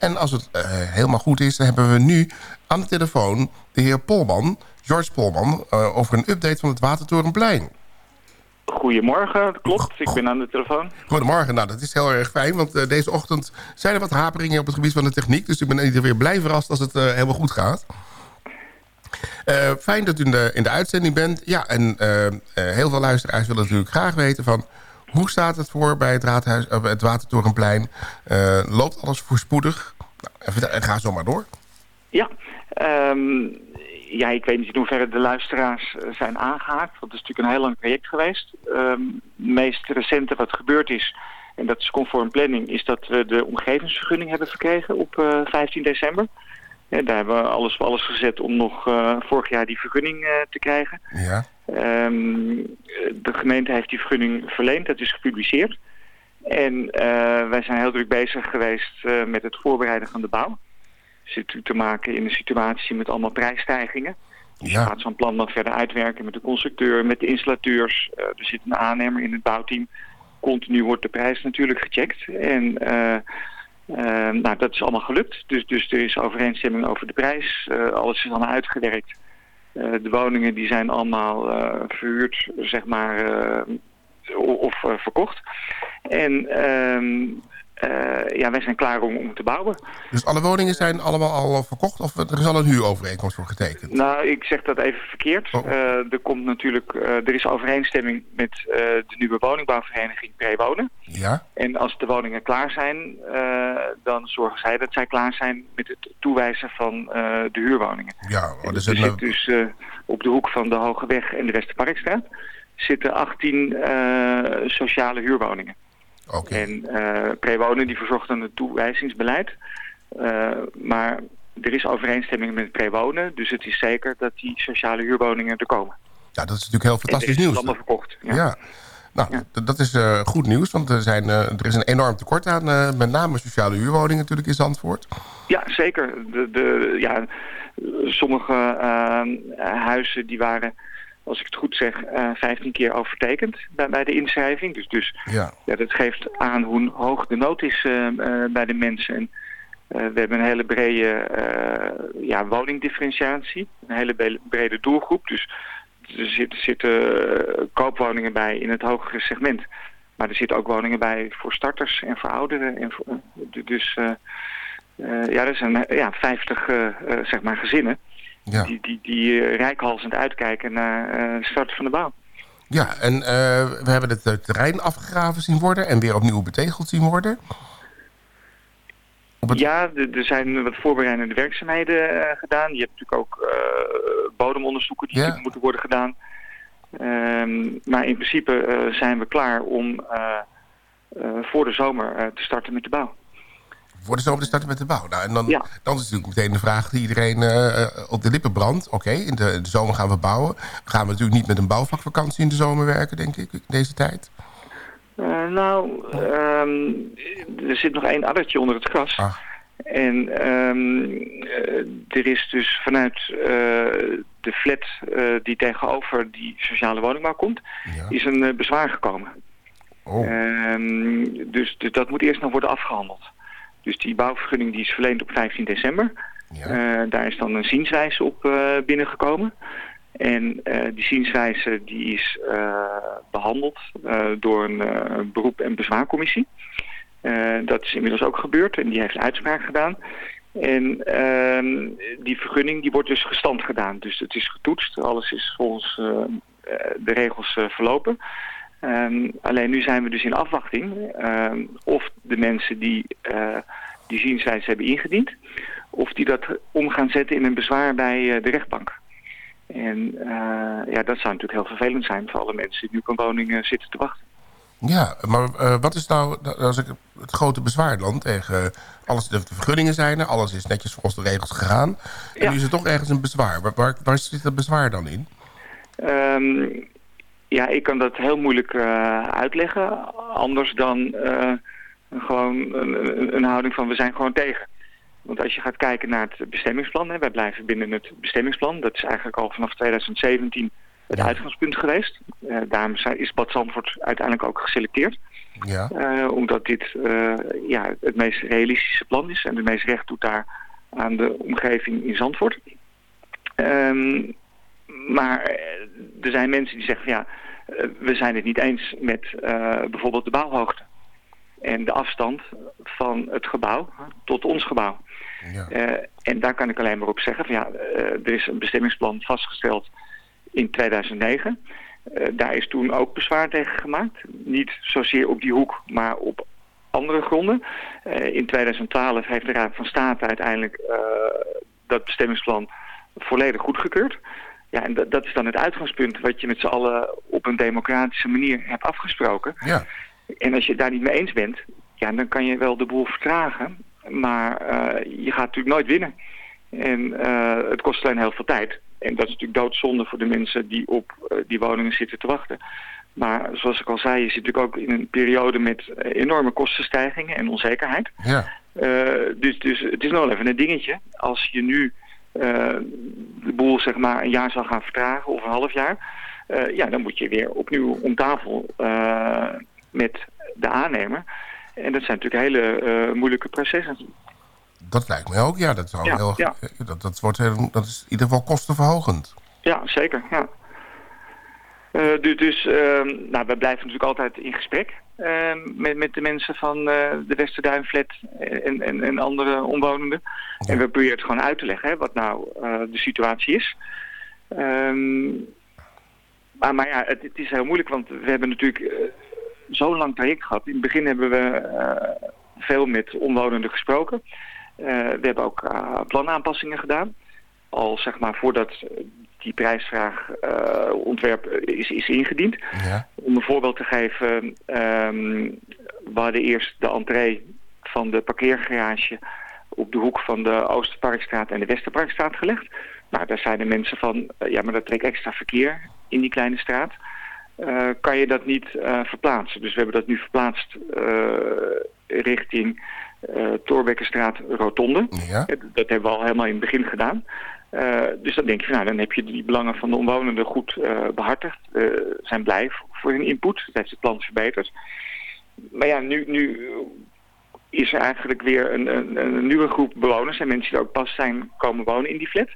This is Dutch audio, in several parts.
En als het helemaal goed is, dan hebben we nu aan de telefoon de heer Polman, George Polman, over een update van het Watertorenplein. Goedemorgen, klopt. Ik ben aan de telefoon. Goedemorgen. Nou, dat is heel erg fijn, want uh, deze ochtend zijn er wat haperingen op het gebied van de techniek. Dus ik ben ieder weer blij verrast als het helemaal goed gaat. Fijn dat u in de, in de uitzending bent. Ja, en heel veel luisteraars willen natuurlijk graag weten van... hoe staat het voor bij het, raadhuis, het Watertorenplein? loopt alles voorspoedig? Nou, ga zo maar door. Ja, um, ja, ik weet niet in hoeverre de luisteraars eh, zijn aangehaakt. Want het is natuurlijk een heel lang traject geweest. Het meest recente wat gebeurd is, en dat is conform planning... is dat we de omgevingsvergunning hebben verkregen op uh, eh, 15 december. Ja, daar hebben we alles voor alles gezet om nog uh, vorig jaar die vergunning uh, te krijgen. Ja. Um, de gemeente heeft die vergunning verleend, dat is gepubliceerd. En wij zijn heel druk bezig geweest met het voorbereiden van de bouw zit u te maken in een situatie met allemaal prijsstijgingen. Ja. gaat zo'n plan dan verder uitwerken met de constructeur, met de installateurs. Er zit een aannemer in het bouwteam. Continu wordt de prijs natuurlijk gecheckt. En nou, dat is allemaal gelukt. Dus, dus er is overeenstemming over de prijs. alles is allemaal uitgewerkt. de woningen die zijn allemaal verhuurd, zeg maar, of verkocht. En ehm, ja, wij zijn klaar om, om te bouwen. Dus alle woningen zijn allemaal al verkocht of er is al een huurovereenkomst voor getekend? Nou, ik zeg dat even verkeerd. Oh. Uh, er komt natuurlijk, er is overeenstemming met de nieuwe woningbouwvereniging Prewonen. Ja. En als de woningen klaar zijn, dan zorgen zij dat zij klaar zijn met het toewijzen van de huurwoningen. Ja, maar er zit dus op de hoek van de Hoge Weg en de Westerparkstraat zitten 18 sociale huurwoningen. En uh, Prewonen die verzocht het toewijzingsbeleid. Uh, maar er is overeenstemming met Prewonen. Dus het is zeker dat die sociale huurwoningen er komen. Ja, dat is natuurlijk heel fantastisch nieuws. allemaal verkocht. Ja. ja. Nou, dat is uh, goed nieuws, want er, zijn, uh, er is een enorm tekort aan, uh, met name sociale huurwoningen natuurlijk in Zandvoort. Ja, zeker. De, de, ja, sommige huizen die waren als ik het goed zeg, uh, eh, 15 keer overtekend bij, bij de inschrijving. Dus, dus ja. ja. dat geeft aan hoe hoog de nood is uh, uh, bij de mensen. En, we hebben een hele brede ja, woningdifferentiatie, een hele brede doelgroep. Dus er zitten, zitten koopwoningen bij in het hogere segment. Maar er zitten ook woningen bij voor starters en voor ouderen. En voor, dus ja, er zijn ja, 50 zeg maar gezinnen ja. die, die, die rijkhalsend uitkijken naar uh, start van de bouw. Ja, en uh, we hebben het terrein afgegraven zien worden en weer opnieuw betegeld zien worden. Ja, er zijn wat voorbereidende werkzaamheden gedaan. Je hebt natuurlijk ook bodemonderzoeken die moeten worden gedaan. Um, maar in principe zijn we klaar om voor de zomer te starten met de bouw voor de zomer te starten met de bouw. Nou, en dan, dan is natuurlijk meteen de vraag die iedereen uh, op de lippen brandt. Oké, in, de, de, zomer gaan we bouwen. Gaan we natuurlijk niet met een bouwvakvakantie in de zomer werken, denk ik, deze tijd? Uh, nou, um, er zit nog één addertje onder het gras. Ah. En um, er is dus vanuit uh, de flat uh, die tegenover die sociale woningbouw komt, ja. is een bezwaar gekomen. Oh. Um, dus, dus dat moet eerst nog worden afgehandeld. Dus die bouwvergunning die is verleend op 15 december. Ja. Uh, daar is dan een zienswijze op uh, binnengekomen. En uh, die zienswijze die is behandeld door een beroep- en bezwaarcommissie. dat is inmiddels ook gebeurd en die heeft uitspraak gedaan. En ehm, die vergunning die wordt dus gestand gedaan. Dus het is getoetst. Alles is volgens de regels verlopen. Um, alleen nu zijn we dus in afwachting um, of de mensen die uh, die zienswijze hebben ingediend, of die dat om gaan zetten in een bezwaar bij uh, de rechtbank. En uh, ja, dat zou natuurlijk heel vervelend zijn voor alle mensen die nu op een woning zitten te wachten. Ja, maar wat is nou als ik het grote bezwaar dan tegen alles, de vergunningen zijn er, alles is netjes volgens de regels gegaan. En ja. nu is er toch ergens een bezwaar. Waar, waar, waar zit dat bezwaar dan in? Um, ja, ik kan dat heel moeilijk uh, uitleggen. Anders dan gewoon een, een, houding van we zijn gewoon tegen. Want als je gaat kijken naar het bestemmingsplan, hè, wij blijven binnen het bestemmingsplan. Dat is eigenlijk al vanaf 2017 het uitgangspunt geweest. Uh, daarom is Bad Zandvoort uiteindelijk ook geselecteerd. Ja. omdat dit ja, het meest realistische plan is en het meest recht doet daar aan de omgeving in Zandvoort. Ehm, maar er zijn mensen die zeggen van ja, we zijn het niet eens met bijvoorbeeld de bouwhoogte en de afstand van het gebouw tot ons gebouw. Ja. Uh, en daar kan ik alleen maar op zeggen, van, ja, uh, er is een bestemmingsplan vastgesteld in 2009. Uh, eh, daar is toen ook bezwaar tegen gemaakt. Niet zozeer op die hoek, maar op andere gronden. in 2012 heeft de Raad van State uiteindelijk dat bestemmingsplan volledig goedgekeurd. Ja, en dat, dat is dan het uitgangspunt wat je met z'n allen op een democratische manier hebt afgesproken. Ja. En als je het daar niet mee eens bent, ja, dan kan je wel de boel vertragen. Maar uh, je gaat natuurlijk nooit winnen. En uh, het kost alleen heel veel tijd. En dat is natuurlijk doodzonde voor de mensen die op uh, die woningen zitten te wachten. Maar zoals ik al zei, je zit natuurlijk ook in een periode met enorme kostenstijgingen en onzekerheid. Ja. dus, dus het is nog wel even een dingetje. Als je nu de boel zeg maar een jaar zal gaan vertragen of een half jaar... ja, dan moet je weer opnieuw om tafel met de aannemer. En dat zijn natuurlijk hele uh, moeilijke processen. Dat lijkt mij ook, ja. Dat, zou ja, heel, ja. dat, dat, wordt heel, dat is in ieder geval kostenverhogend. Ja, zeker. Ja. Uh, dus dus uh, nou, we blijven natuurlijk altijd in gesprek uh, met, met de mensen van de Westerduinflat en, en, en andere omwonenden. En we proberen het gewoon uit te leggen hè, wat nou de situatie is. Um, maar, maar ja, het, het, is heel moeilijk, want we hebben natuurlijk zo'n lang traject gehad. In het begin hebben we uh, veel met omwonenden gesproken. Uh, we hebben ook uh, planaanpassingen gedaan. Al zeg maar voordat die prijsvraag ontwerp is, is ingediend. Ja. Om een voorbeeld te geven, um, we hadden eerst de entree van de parkeergarage op de hoek van de Oosterparkstraat en de Westerparkstraat gelegd. Nou, daar zeiden mensen van, ja, maar dat trekt extra verkeer in die kleine straat. Uh, kan je dat niet uh, verplaatsen. Dus we hebben dat nu verplaatst uh, richting Torbekkenstraat Rotonde. Ja. Dat hebben we al helemaal in het begin gedaan. dus dan denk je, nou, dan heb je die belangen van de omwonenden goed behartigd. We zijn blij voor hun input. Dat heeft het plan verbeterd. Maar ja, nu, nu is er eigenlijk weer een, een, een, nieuwe groep bewoners... en mensen die ook pas zijn komen wonen in die flat...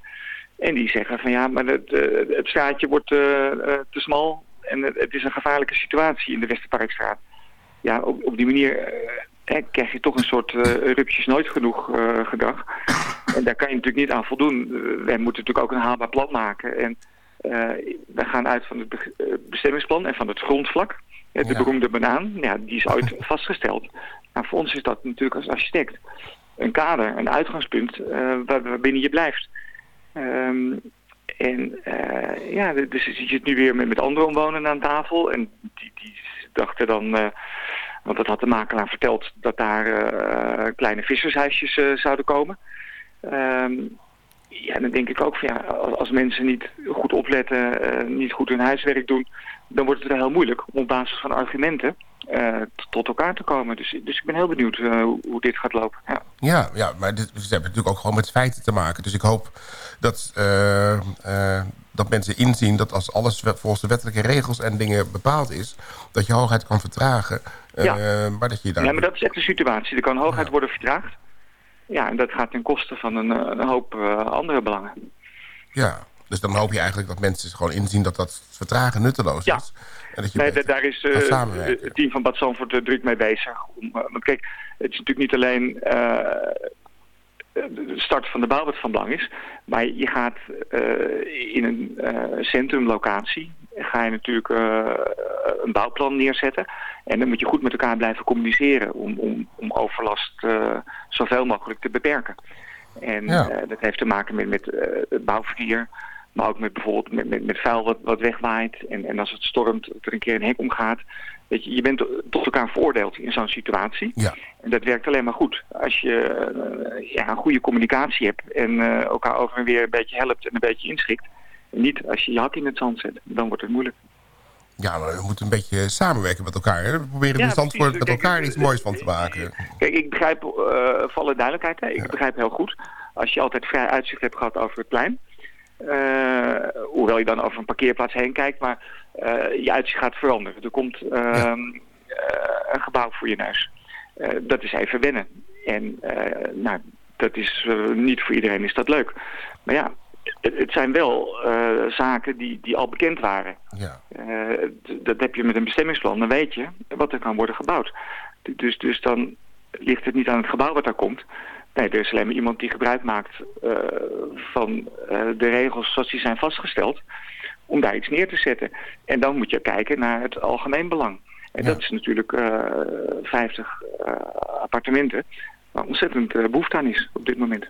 En die zeggen van ja, maar het, het straatje wordt te smal en het, is een gevaarlijke situatie in de Westerparkstraat. Ja, op, op die manier uh, krijg je toch een soort uh, rupsjes nooit genoeg uh, gedrag. En daar kan je natuurlijk niet aan voldoen. wij moeten natuurlijk ook een haalbaar plan maken. En we gaan uit van het bestemmingsplan en van het grondvlak. De ja. beroemde banaan, ja, die is ooit vastgesteld. Maar voor ons is dat natuurlijk als architect een kader, een uitgangspunt waarbinnen je blijft. Um, en uh, ja, dus je zit nu weer met, met andere omwonenden aan tafel. En die, die dachten dan, uh, want dat had de makelaar verteld, dat daar uh, kleine vissershuisjes zouden komen. Um, ja, dan denk ik ook van ja, als, mensen niet goed opletten, niet goed hun huiswerk doen, dan wordt het wel heel moeilijk om op basis van argumenten tot elkaar te komen. Dus, dus ik ben heel benieuwd hoe dit gaat lopen. Ja, ja, ja maar dit, we hebben natuurlijk ook gewoon met feiten te maken. Dus ik hoop dat, uh, dat mensen inzien dat als alles volgens de wettelijke regels en dingen bepaald is... dat je hoogheid kan vertragen. Ja. maar dat je daar... ja, maar dat is echt de situatie. Er kan hoogheid worden vertraagd. Ja, en dat gaat ten koste van een, een hoop andere belangen. Ja, dus dan hoop je eigenlijk dat mensen gewoon inzien dat dat vertragen nutteloos ja. is. En dat je nee, daar is uh, het team van Bad Zandvoort druk mee bezig. Om, uh, want kijk, het is natuurlijk niet alleen de start van de bouw wat van belang is. Maar je gaat in een centrumlocatie, ga je natuurlijk een bouwplan neerzetten. En dan moet je goed met elkaar blijven communiceren om, om, om overlast zoveel mogelijk te beperken. En dat heeft te maken met, met bouwverkeer, maar ook met bijvoorbeeld met, met, met vuil wat, wat wegwaait. En, en als het stormt, dat er een keer een hek omgaat. Weet je, je bent tot elkaar veroordeeld in zo'n situatie. Ja. En dat werkt alleen maar goed. Als je uh, ja, een goede communicatie hebt en uh, elkaar over en weer een beetje helpt en een beetje inschikt. niet als je je hak in het zand zet, dan wordt het moeilijk. Ja, maar we moeten een beetje samenwerken met elkaar. Hè? We proberen ja, in voor met elkaar iets moois van te maken. Kijk, ik begrijp, uh, voor alle duidelijkheid, hè, ik begrijp heel goed. Als je altijd vrij uitzicht hebt gehad over het plein hoewel je dan over een parkeerplaats heen kijkt, maar uh, je uitzicht gaat veranderen. Er komt uh, een gebouw voor je neus. dat is even wennen. En nou, dat is niet voor iedereen is dat leuk. Maar ja, het, zijn wel zaken die, die al bekend waren. Ja. dat heb je met een bestemmingsplan, dan weet je wat er kan worden gebouwd. Dus, dus dan ligt het niet aan het gebouw wat daar komt. Nee, er is alleen maar iemand die gebruik maakt uh, van uh, de regels zoals die zijn vastgesteld. Om daar iets neer te zetten. En dan moet je kijken naar het algemeen belang. En dat is natuurlijk uh, 50 appartementen waar ontzettend behoefte aan is op dit moment.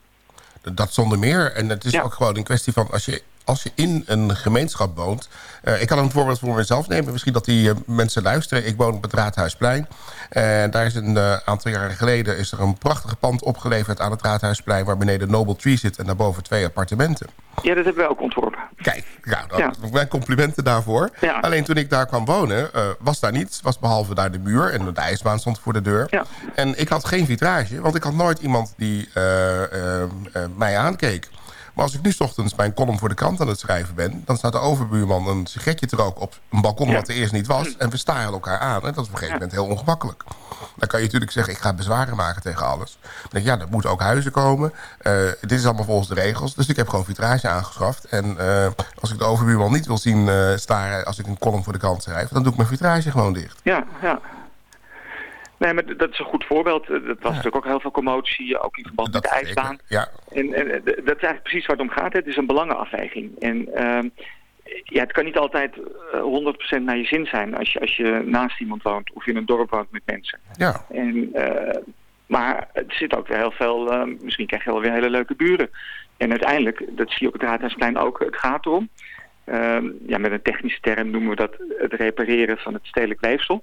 Dat zonder meer. En het is ook gewoon een kwestie van... als je als je in een gemeenschap woont... Uh, ik kan een voorbeeld voor mezelf nemen. Misschien dat die uh, mensen luisteren. Ik woon op het Raadhuisplein. En daar is een uh, aantal jaren geleden... is er een prachtig pand opgeleverd aan het Raadhuisplein... waar beneden Noble Tree zit en daarboven twee appartementen. Ja, dat hebben wij ook ontworpen. Kijk, nou, dat, ja. mijn complimenten daarvoor. Ja. Alleen toen ik daar kwam wonen, was daar niets. Was behalve daar de muur en de ijsbaan stond voor de deur. Ja. En ik had geen vitrage, want ik had nooit iemand die mij aankeek. Maar als ik nu ochtends mijn column voor de krant aan het schrijven ben... dan staat de overbuurman een sigaretje te roken op een balkon wat er eerst niet was... en we staren elkaar aan. En dat is op een gegeven moment heel ongemakkelijk. Dan kan je natuurlijk zeggen, ik ga bezwaren maken tegen alles. Dan denk ik, ja, er moeten ook huizen komen. Uh, dit is allemaal volgens de regels. Dus ik heb gewoon vitrage aangeschaft. En uh, als ik de overbuurman niet wil zien uh, staren... als ik een column voor de krant schrijf... dan doe ik mijn vitrage gewoon dicht. Ja, ja. Nee, maar dat is een goed voorbeeld. Dat was natuurlijk ook heel veel commotie, ook in verband met de ijsbaan. Ja. En, en, dat is eigenlijk precies waar het om gaat. Het is een belangenafweging. En uh, ja, het kan niet altijd 100% eh, naar je zin zijn als je, als je naast iemand woont of in een dorp woont met mensen. Ja. En, uh, maar het zit ook weer heel veel, uh, misschien krijg je wel weer hele leuke buren. En uiteindelijk, dat zie je op het Raadhuisplein ook, het gaat erom. Ehm, ja, met een technische term noemen we dat het repareren van het stedelijk weefsel.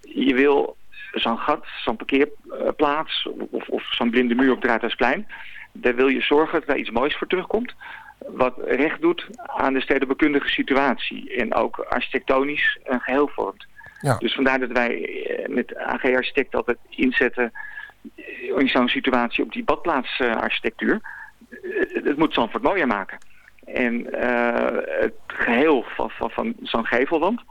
Je wil zo'n gat, zo'n parkeerplaats of, of zo'n blinde muur op Draadhuisplein. Daar wil je zorgen dat er iets moois voor terugkomt. Wat recht doet aan de stedenbekundige situatie. En ook architectonisch een geheel vormt. Ja. Dus vandaar dat wij eh, met AG Architect altijd inzetten in zo'n situatie op die badplaatsarchitectuur. Eh, het moet Zandvoort mooier maken. En uh, het geheel van, van, van zo'n gevelwand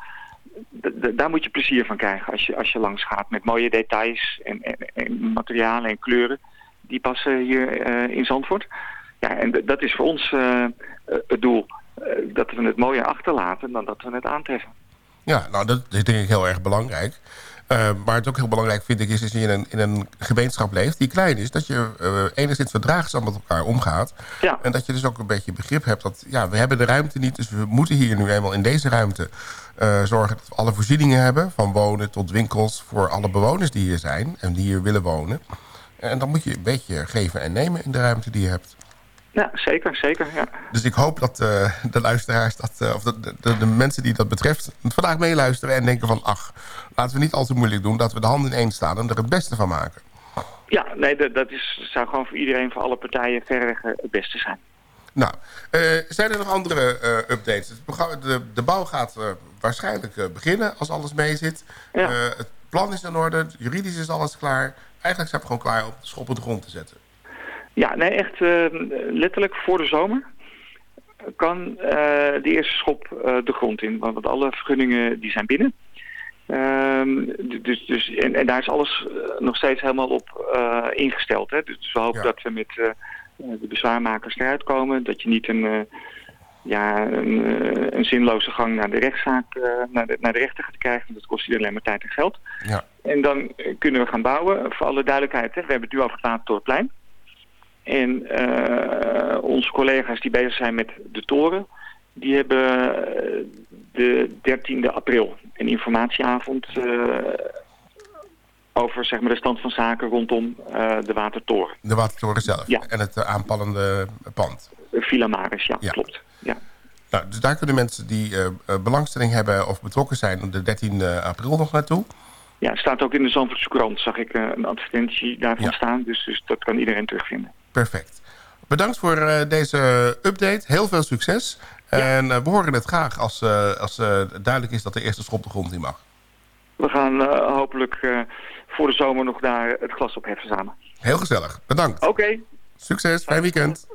daar moet je plezier van krijgen als je, als je langs gaat. Met mooie details en, en, en materialen en kleuren. Die passen hier uh, in Zandvoort. Ja, en dat is voor ons uh, het doel. Dat we het mooier achterlaten dan dat we het aantreffen. Ja, nou dat is denk ik heel erg belangrijk. Uh, maar het ook heel belangrijk vind ik is, is je in een, in een gemeenschap leeft die klein is. Dat je uh, enigszins verdraagzaam met elkaar omgaat. Ja. En dat je dus ook een beetje begrip hebt dat ja, we hebben de ruimte niet. Dus we moeten hier nu eenmaal in deze ruimte uh, zorgen dat we alle voorzieningen hebben. Van wonen tot winkels voor alle bewoners die hier zijn en die hier willen wonen. En dan moet je een beetje geven en nemen in de ruimte die je hebt. Ja, zeker, zeker. Ja. Dus ik hoop dat uh, de luisteraars, dat, uh, of de, de, de, mensen die dat betreft... vandaag meeluisteren en denken van... ach, laten we niet al te moeilijk doen, dat we de handen in één staan... en er het beste van maken. Ja, nee, dat, dat is, zou gewoon voor iedereen, voor alle partijen... verreweg het beste zijn. Nou, uh, zijn er nog andere updates? De, de bouw gaat waarschijnlijk beginnen als alles mee zit. Ja. het plan is in orde, juridisch is alles klaar. Eigenlijk zijn we gewoon klaar om de schop op de grond te zetten. Ja, nee, echt uh, letterlijk voor de zomer kan uh, de eerste schop uh, de grond in. Want alle vergunningen die zijn binnen. Ehm, dus, dus, en, en, daar is alles nog steeds helemaal op ingesteld. Hè? Dus we hopen dat we met de bezwaarmakers eruit komen. Dat je niet een, ja, een, een, zinloze gang naar de rechtszaak, naar, de, naar de rechter gaat krijgen. Dat kost je alleen maar tijd en geld. Ja. En dan kunnen we gaan bouwen. Voor alle duidelijkheid, hè? we hebben het nu over het Watertorenplein. En uh, onze collega's die bezig zijn met de toren, die hebben eh, de 13e april een informatieavond uh, over zeg maar, de stand van zaken rondom uh, de Watertoren. De Watertoren zelf ja. en het aanpallende pand. Villa Maris, ja, ja. klopt. Ja. Nou, dus daar kunnen mensen die belangstelling hebben of betrokken zijn op de 13 april nog naartoe. Ja, het staat ook in de Zandvoortse krant, zag ik een advertentie daarvan ja. staan. Dus, dus dat kan iedereen terugvinden. Perfect. Bedankt voor uh, deze update. Heel veel succes. Ja. En uh, we horen het graag als, uh, als duidelijk is dat de eerste schop de grond in mag. We gaan hopelijk voor de zomer nog daar het glas op heffen samen. Heel gezellig. Bedankt. Oké. Okay. Succes. Fijn weekend.